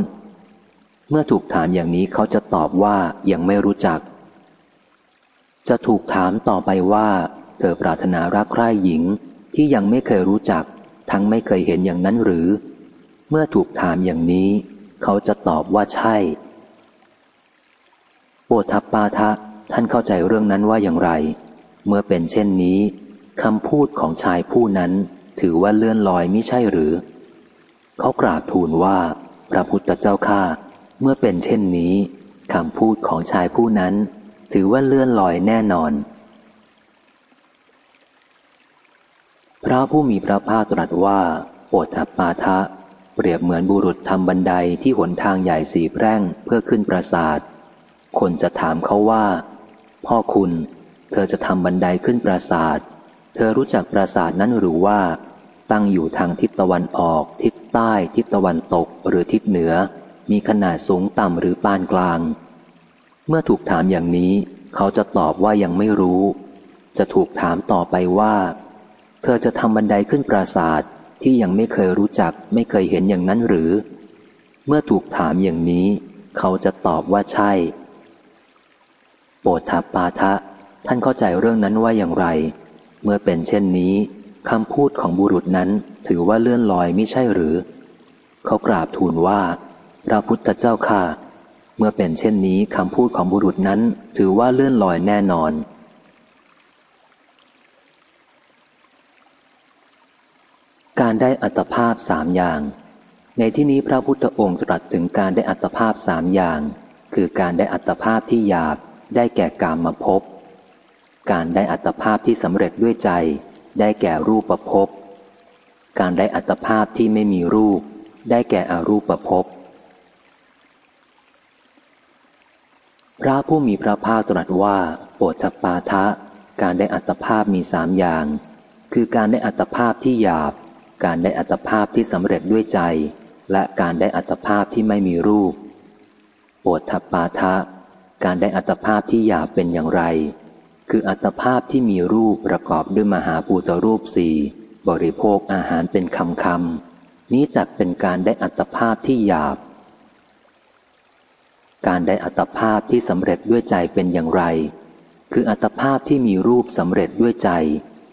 เมื่อถูกถามอย่างนี้เขาจะตอบว่ายังไม่รู้จัก จะถูกถามต่อไปว่า เธอปรารถนารักใคร่หญิงที่ยังไม่เคยรู้จัก ทั้งไม่เคยเห็นอย่างนั้นหรือ เมื่อถูกถามอย่างนี้ เขาจะตอบว่าใช่โปทัปปาทะท่านเข้าใจเรื่องนั้นว่าอย่างไร เมื่อเป็นเช่นนี้คำพูดของชายผู้นั้น ถือว่าเลื่อนลอยไม่ใช่หรือ เขากราบทูลว่าพระพุทธเจ้าข้าเมื่อเป็นเช่นนี้คำพูดของชายผู้นั้น ถือว่าเลื่อนลอยแน่นอน พระผู้มีพระภาคตรัสว่าโปทัปปาทะ เปรียบเหมือนบุรุษทำบันไดที่หนทางใหญ่สีแพร่งเพื่อขึ้นปราสาท คนจะถามเขาว่า พ่อคุณ เธอจะทำบันไดขึ้นปราสาท เธอรู้จักปราสาทนั้นหรือว่า ตั้งอยู่ทางทิศตะวันออก ทิศใต้ ทิศตะวันตก หรือทิศเหนือ มีขนาดสูงต่ำหรือปานกลาง เมื่อถูกถามอย่างนี้ เขาจะตอบว่ายังไม่รู้ จะถูกถามต่อไปว่า เธอจะทำบันไดขึ้นปราสาทที่ยังไม่เคยรู้จักไม่เคยเห็นอย่างนั้นหรือ เมื่อถูกถามอย่างนี้ เขาจะตอบว่าใช่ โปรดทับปาทะ ท่านเข้าใจเรื่องนั้นว่าอย่างไร เมื่อเป็นเช่นนี้คำพูดของบุรุษนั้นถือว่าเลื่อนลอยไม่ใช่หรือ เขากราบทูลว่า พระพุทธเจ้าค่ะ เมื่อเป็นเช่นนี้คำพูดของบุรุษนั้นถือว่าเลื่อนลอยแน่นอน การได้อัตภาพสามอย่าง ในที่นี้พระพุทธองค์ตรัสถึงการได้อัตภาพสามอย่าง คือการได้อัตภาพที่หยาบได้แก่กามมาพบการได้อัตภาพที่สำเร็จด้วยใจ ได้แก่รูปประพบการได้อัตภาพที่ไม่มีรูป ได้แก่อรูปประพบพระผู้มีพระภาคตรัสว่าโปรดปาทะ การได้อัตภาพมีสามอย่าง คือการได้อัตภาพที่หยาบ การได้อัตภาพที่สำเร็จด้วยใจ และการได้อัตภาพที่ไม่มีรูปโปรดปาทะ การได้อัตภาพที่หยาบเป็นอย่างไร คืออัตภาพที่มีรูปประกอบด้วยมหาภูตรูปสี่บริโภคอาหารเป็นคำคำนี้จัดเป็นการได้อัตภาพที่หยาบ การได้อัตภาพที่สำเร็จด้วยใจเป็นอย่างไร คืออัตภาพที่มีรูปสำเร็จด้วยใจ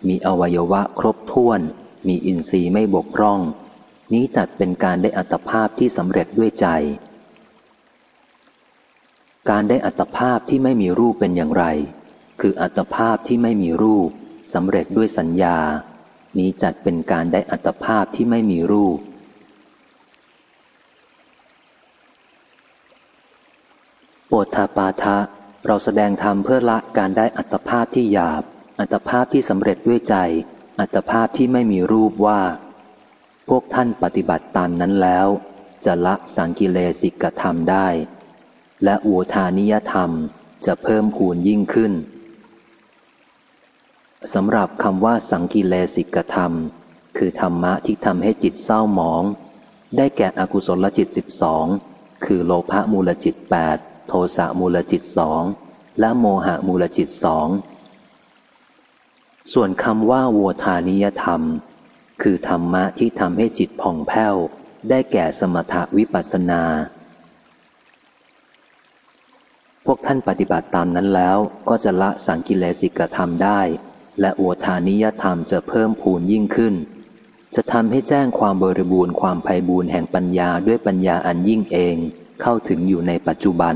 มีอวัยวะครบถ้วน มีอินทรีย์ไม่บกพร่อง นี้จัดเป็นการได้อัตภาพที่สำเร็จด้วยใจ การได้อัตภาพที่ไม่มีรูปเป็นอย่างไร คืออัตภาพที่ไม่มีรูปสำเร็จด้วยสัญญา นี้จัดเป็นการได้อัตภาพที่ไม่มีรูปโปธาปาทะ เราแสดงธรรมเพื่อละการได้อัตภาพที่หยาบ อัตภาพที่สำเร็จด้วยใจ อัตภาพที่ไม่มีรูปว่า พวกท่านปฏิบัติตามนั้นแล้ว จะละสังกิเลสิกธรรมได้ และอุทานิยธรรมจะเพิ่มพูนยิ่งขึ้นสำหรับคำว่าสังกิเลสิกธรรม คือธรรมะที่ทำให้จิตเศร้าหมอง ได้แก่อกุศลจิตสิบสองคือโลภะมูลจิตแปดโทสะมูลจิตสองและโมหะมูลจิตสอง ส่วนคำว่าโวทานิยธรรม คือธรรมะที่ทำให้จิตผ่องแผ้ว ได้แก่สมถวิปัสนา พวกท่านปฏิบัติตามนั้นแล้วก็จะละสังกิเลสิกธรรมได้ และอวทานิยธรรมจะเพิ่มพูนยิ่งขึ้น จะทำให้แจ้งความบริบูรณ์ความไพ่บูรณ์แห่งปัญญาด้วยปัญญาอันยิ่งเองเข้าถึงอยู่ในปัจจุบัน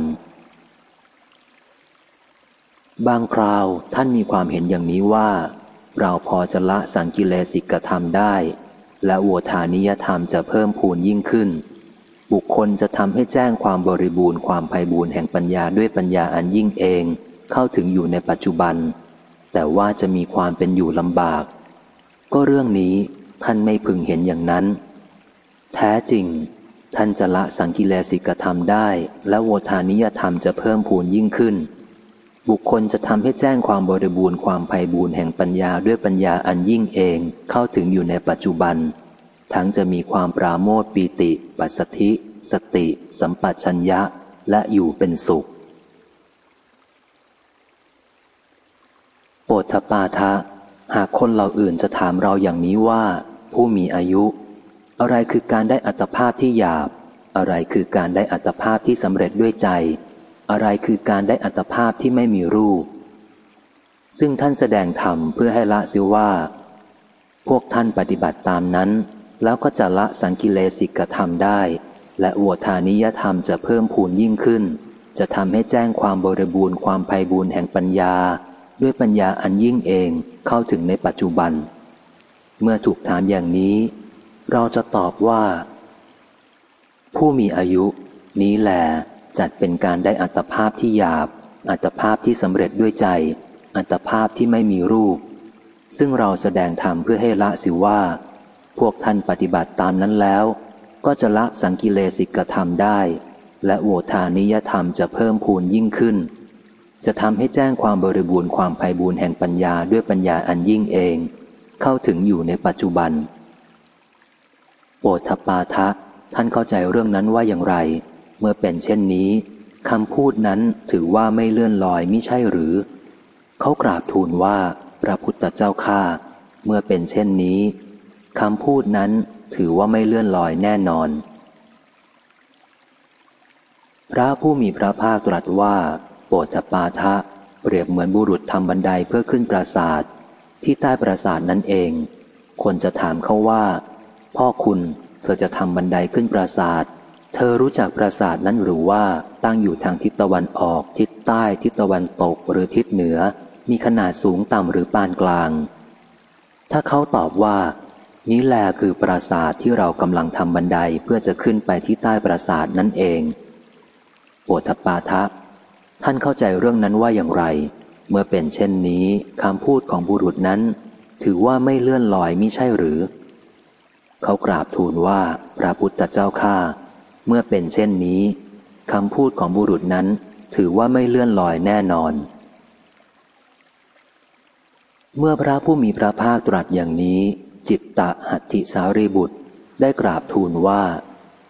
บางคราวท่านมีความเห็นอย่างนี้ว่า เราพอจะละสังกิเลสิกธรรมได้ และอวทานิยธรรมจะเพิ่มพูนยิ่งขึ้น บุคคลจะทำให้แจ้งความบริบูรณ์ความไพ่บูรณ์แห่งปัญญาด้วยปัญญาอันยิ่งเอง เข้าถึงอยู่ในปัจจุบัน แต่ว่าจะมีความเป็นอยู่ลำบาก ก็เรื่องนี้ท่านไม่พึงเห็นอย่างนั้น แท้จริง ท่านจะละสังกิเลสิกธรรมได้ และโวทานิยธรรมจะเพิ่มพูนยิ่งขึ้น บุคคลจะทำให้แจ้งความบริบูรณ์ความไพ่บูรณ์แห่งปัญญาด้วยปัญญาอันยิ่งเองเข้าถึงอยู่ในปัจจุบัน ทั้งจะมีความปราโมทปีติ ปัสสธิ สติ สัมปชัญญะ และอยู่เป็นสุข โปรทปาทะ หากคนเหล่าอื่นจะถามเราอย่างนี้ว่า ผู้มีอายุ อะไรคือการได้อัตภาพที่หยาบ อะไรคือการได้อัตภาพที่สำเร็จด้วยใจ อะไรคือการได้อัตภาพที่ไม่มีรูป ซึ่งท่านแสดงธรรมเพื่อให้ละซิว่า พวกท่านปฏิบัติตามนั้น แล้วก็จะละสังกิเลสิกธรรมได้ และอวทานิยธรรมจะเพิ่มพูนยิ่งขึ้น จะทำให้แจ้งความบริบูรณ์ความไพ่บูรณ์แห่งปัญญา ด้วยปัญญาอันยิ่งเองเข้าถึงในปัจจุบัน เมื่อถูกถามอย่างนี้ เราจะตอบว่า ผู้มีอายุ นี้แหละ จัดเป็นการได้อัตภาพที่หยาบ อัตภาพที่สำเร็จด้วยใจ อัตภาพที่ไม่มีรูป ซึ่งเราแสดงธรรมเพื่อให้ละสิว่า พวกท่านปฏิบัติตามนั้นแล้ว ก็จะละสังกิเลสิกธรรมได้ และโวทานิยธรรมจะเพิ่มพูนยิ่งขึ้น จะทำให้แจ้งความบริบูรณ์ความไพ่บูรณ์แห่งปัญญาด้วยปัญญาอันยิ่งเอง เข้าถึงอยู่ในปัจจุบันโปทปาทะท่านเข้าใจเรื่องนั้นว่าอย่างไร มื่อเป็นเช่นนี้คำพูดนั้นถือว่าไม่เลื่อนลอยมิใช่หรือ เขากราบทูลว่าพระพุทธเจ้าข้าเมื่อเป็นเช่นนี้คำพูดนั้นถือว่าไม่เลื่อนลอยแน่นอน พระผู้มีพระภาคตรัสว่าโปรตปาทะเปรียบเหมือนบุรุษทำบันไดเพื่อขึ้นปราสาทที่ใต้ปราสาทนั่นเอง คนจะถามเขาว่า พ่อคุณเธอจะทำบันไดขึ้นปราสาท เธอรู้จักปราสาทนั้นหรือว่าตั้งอยู่ทางทิศตะวันออก ทิศใต้ ทิศตะวันตก หรือทิศเหนือ มีขนาดสูงต่ำหรือปานกลาง ถ้าเขาตอบว่า นี้แลคือปราสาทที่เรากำลังทำบันไดเพื่อจะขึ้นไปที่ใต้ปราสาทนั่นเองโปทปาทะ ท่านเข้าใจเรื่องนั้นว่าอย่างไร เมื่อเป็นเช่นนี้คำพูดของบุรุษนั้น ถือว่าไม่เลื่อนลอยมิใช่หรือ เขากราบทูลว่าพระพุทธเจ้าข้า เมื่อเป็นเช่นนี้คำพูดของบุรุษนั้นถือว่าไม่เลื่อนลอยแน่นอน เมื่อพระผู้มีพระภาคตรัสอย่างนี้ จิตตะหัตถิสารีบุตรได้กราบทูลว่า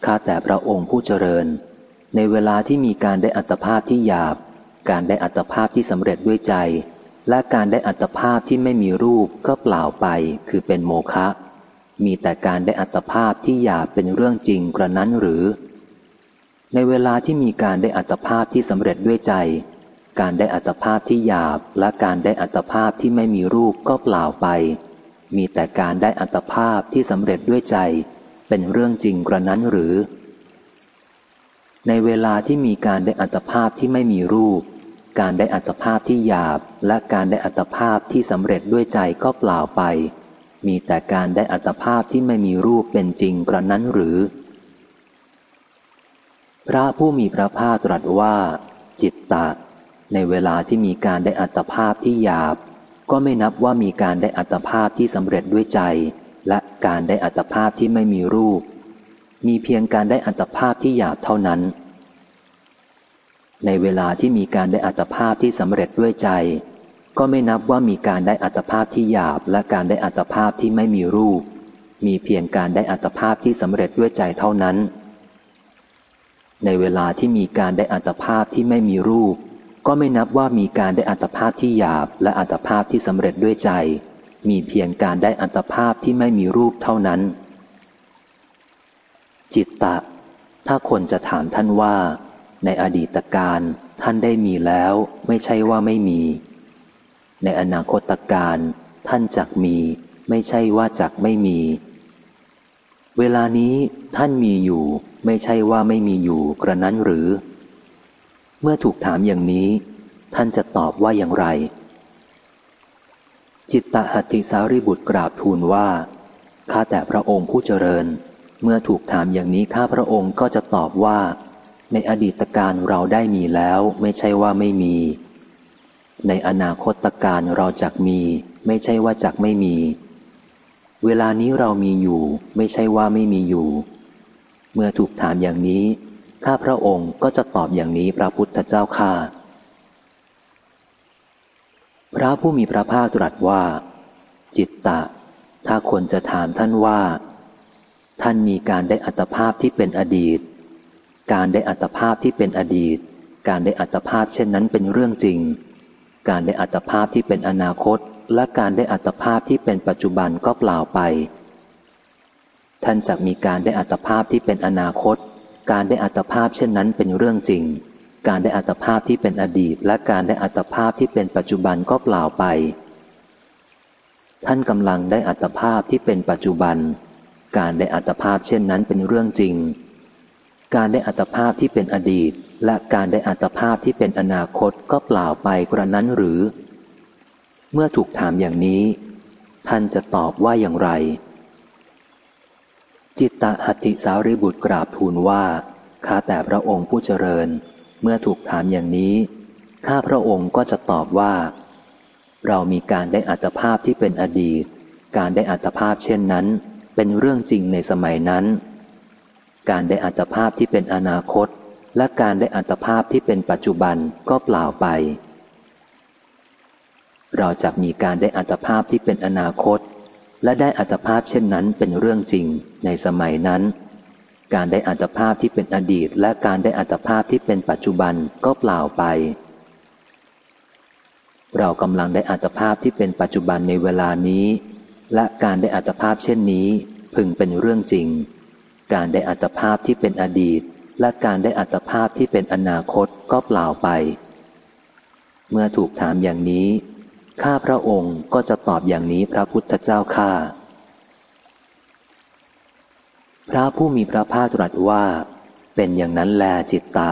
ข้าแต่พระองค์ผู้เจริญ ในเวลาที่มีการได้อัตภาพที่หยาบ การได้อัตภาพที่สำเร็จด้วยใจ และการได้อัตภาพที่ไม่มีรูปก็เปล่าไปคือเป็นโมฆะ มีแต่การได้อัตภาพที่หยาบเป็นเรื่องจริงกระนั้นหรือ ในเวลาที่มีการได้อัตภาพที่สำเร็จด้วยใจ การได้อัตภาพที่หยาบและการได้อัตภาพที่ไม่มีรูปก็เปล่าไป มีแต่การได้อัตภาพที่สำเร็จด้วยใจ เป็นเรื่องจริงกระนั้นหรือ ในเวลาที่มีการได้อัตภาพที่ไม่มีรูป การได้อัตภาพที่หยาบและการได้อัตภาพที่สำเร็จด้วยใจก็เปล่าไป มีแต่การได้อัตภาพที่ไม่มีรูปเป็นจริงกระนั้นหรือ พระผู้มีพระภาคตรัสว่า จิตตะในเวลาที่มีการได้อัตภาพที่หยาบ ก็ไม่นับว่ามีการได้อัตภาพที่สำเร็จด้วยใจ และการได้อัตภาพที่ไม่มีรูป มีเพียงการได้อัตภาพที่หยาบเท่านั้น ในเวลาที่มีการได้อัตภาพที่สำเร็จด้วยใจ ก็ไม่นับว่ามีการได้อัตภาพที่หยาบและการได้อัตภาพที่ไม่มีรูป มีเพียงการได้อัตภาพที่สำเร็จด้วยใจเท่านั้น ในเวลาที่มีการได้อัตภาพที่ไม่มีรูป ก็ไม่นับว่ามีการได้อัตภาพที่หยาบและอัตภาพที่สำเร็จด้วยใจ มีเพียงการได้อัตภาพที่ไม่มีรูปเท่านั้น จิตตะ ถ้าคนจะถามท่านว่า ในอดีตการท่านได้มีแล้ว ไม่ใช่ว่าไม่มี ในอนาคตการท่านจักมี ไม่ใช่ว่าจักไม่มี เวลานี้ท่านมีอยู่ ไม่ใช่ว่าไม่มีอยู่กระนั้นหรือ เมื่อถูกถามอย่างนี้ ท่านจะตอบว่าอย่างไร จิตตหัตถิสารีบุตรกราบทูลว่าข้าแต่พระองค์ผู้เจริญ เมื่อถูกถามอย่างนี้ข้าพระองค์ก็จะตอบว่า ในอดีตการเราได้มีแล้ว ไม่ใช่ว่าไม่มี ในอนาคตการเราจักมีไม่ใช่ว่าจักไม่มี เวลานี้เรามีอยู่ ไม่ใช่ว่าไม่มีอยู่ เมื่อถูกถามอย่างนี้ ข้าพระองค์ก็จะตอบอย่างนี้พระพุทธเจ้าข้าพระผู้มีพระภาคตรัสว่า จิตตะ ถ้าคนจะถามท่านว่า ท่านมีการได้อัตภาพที่เป็นอดีต การได้อัตภาพที่เป็นอดีต การได้อัตภาพเช่นนั้นเป็นเรื่องจริง การได้อัตภาพที่เป็นอนาคต และการได้อัตภาพที่เป็นปัจจุบันก็เปล่าไป ท่านจะมีการได้อัตภาพที่เป็นอนาคต การได้อัตภาพเช่นนั้นเป็นเรื่องจริง การได้อัตภาพที่เป็นอดีต และการได้อัตภาพที่เป็นปัจจุบันก็เปล่าไป ท่านกำลังได้อัตภาพที่เป็นปัจจุบัน การได้อัตภาพเช่นนั้นเป็นเรื่องจริง การได้อัตภาพที่เป็นอดีต และการได้อัตภาพที่เป็นอนาคตก็เปล่าไปกระนั้นหรือ เมื่อถูกถามอย่างนี้ ท่านจะตอบว่าอย่างไร จิตตหัติสารีบุตรกราบทูลว่าข้าแต่พระองค์ผู้เจริญ เมื่อถูกถามอย่างนี้ ข้าพระองค์ก็จะตอบว่า เรามีการได้อัตภาพที่เป็นอดีต การได้อัตภาพเช่นนั้น เป็นเรื่องจริงในสมัยนั้น การได้อัตภาพที่เป็นอนาคต และการได้อัตภาพที่เป็นปัจจุบันก็เปล่าไป เราจะมีการได้อัตภาพที่เป็นอนาคต และได้อัตภาพเช่นนั้นเป็นเรื่องจริงในสมัยนั้น การได้อัตภาพที่เป็นอดีต และการได้อัตภาพที่เป็นปัจจุบันก็เปล่าไป เรากำลังได้อัตภาพที่เป็นปัจจุบันในเวลานี้ และการได้อัตภาพเช่นนี้พึงเป็นเรื่องจริง การได้อัตภาพที่เป็นอดีต และการได้อัตภาพที่เป็นอนาคตก็เปล่าไป เมื่อถูกถามอย่างนี้ ข้าพระองค์ก็จะตอบอย่างนี้พระพุทธเจ้าข้าพระผู้มีพระภาคตรัสว่า เป็นอย่างนั้นแลจิตตะ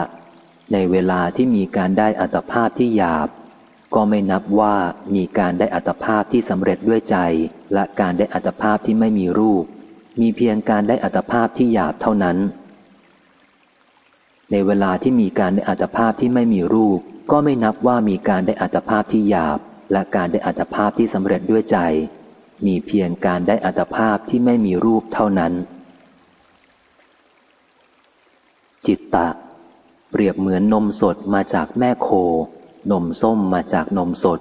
ในเวลาที่มีการได้อัตภาพที่หยาบ ก็ไม่นับว่ามีการได้อัตภาพที่สำเร็จด้วยใจ และการได้อัตภาพที่ไม่มีรูป มีเพียงการได้อัตภาพที่หยาบเท่านั้น ในเวลาที่มีการได้อัตภาพที่ไม่มีรูป ก็ไม่นับว่ามีการได้อัตภาพที่หยาบ และการได้อัตภาพที่สำเร็จด้วยใจ มีเพียงการได้อัตภาพที่ไม่มีรูปเท่านั้น จิตตะ เปรียบเหมือนนมสดมาจากแม่โค นมส้มมาจากนมสด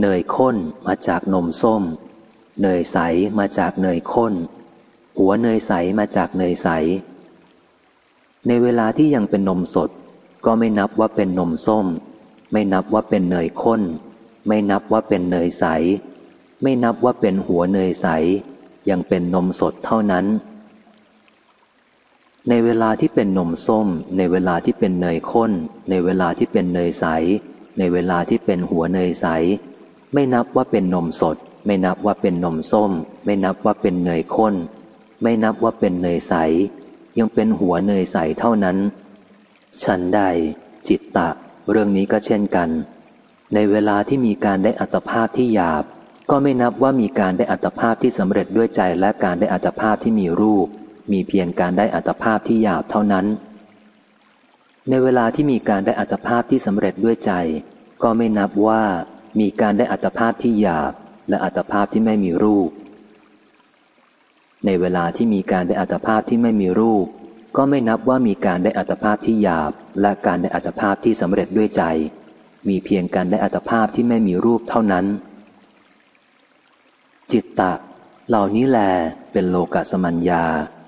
เนยข้นมาจากนมส้ม เนยใสมาจากเนยข้น หัวเนยใสมาจากเนยใส ในเวลาที่ยังเป็นนมสด ก็ไม่นับว่าเป็นนมส้ม ไม่นับว่าเป็นเนยข้น ไม่นับว่าเป็นเนยใส ไม่นับว่าเป็นหัวเนยใส ยังเป็นนมสดเท่านั้น ในเวลาที่เป็นนมส้ม ในเวลาที่เป็นเนยข้น ในเวลาที่เป็นเนยใส ในเวลาที่เป็นหัวเนยใส ไม่นับว่าเป็นนมสด ไม่นับว่าเป็นนมส้ม ไม่นับว่าเป็นเนยข้น ไม่นับว่าเป็นเนยใส ยังเป็นหัวเนยใสเท่านั้น ฉันใด จิตตะ เรื่องนี้ก็เช่นกัน ในเวลาที่มีการได้อัตภาพที่หยาบ ก็ไม่นับว่ามีการได้อัตภาพที่สำเร็จด้วยใจและการได้อัตภาพที่มีรูป มีเพียงการได้อัตภาพที่หยาบเท่านั้น ในเวลาที่มีการได้อัตภาพที่สำเร็จด้วยใจ ก็ไม่นับว่ามีการได้อัตภาพที่หยาบ และอัตภาพที่ไม่มีรูป ในเวลาที่มีการได้อัตภาพที่ไม่มีรูป ก็ไม่นับว่ามีการได้อัตภาพที่หยาบ และการได้อัตภาพที่สำเร็จด้วยใจ มีเพียงการได้อัตภาพที่ไม่มีรูปเท่านั้น จิตตะ เหล่านี้แลเป็นโลกสมัญญา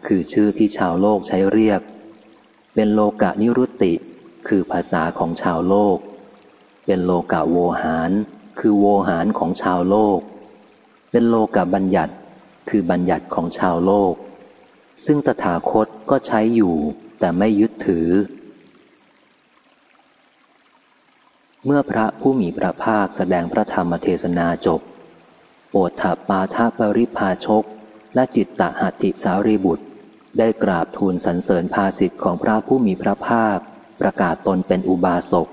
คือชื่อที่ชาวโลกใช้เรียก เป็นโลกะนิรุตติ คือภาษาของชาวโลก เป็นโลกะโวหาร คือโวหารของชาวโลก เป็นโลกะบัญญัติ คือบัญญัติของชาวโลก ซึ่งตถาคตก็ใช้อยู่แต่ไม่ยึดถือ เมื่อพระผู้มีพระภาคแสดงพระธรรมเทศนาจบโอทถปาทาปริพาชก และจิตตหัติสารีบุตร ได้กราบทูลสรรเสริญภาสิทธิ์ของพระผู้มีพระภาค ประกาศตนเป็นอุบาสก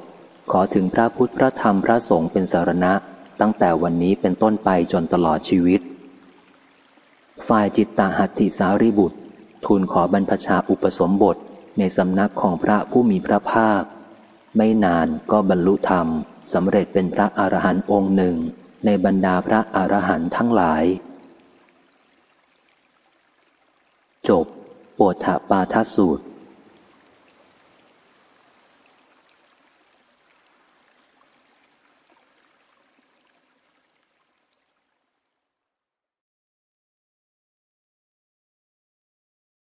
ขอถึงพระพุทธพระธรรมพระสงฆ์เป็นสารณะ ตั้งแต่วันนี้เป็นต้นไปจนตลอดชีวิต ฝ่ายจิตตาหัตถิสารีบุตร ทูลขอบรรพชาอุปสมบทในสำนักของพระผู้มีพระภาค ไม่นานก็บรรลุธรรมสำเร็จเป็นพระอรหันต์องค์หนึ่ง ในบรรดาพระอรหันต์ทั้งหลาย จบโปธปาทสูตร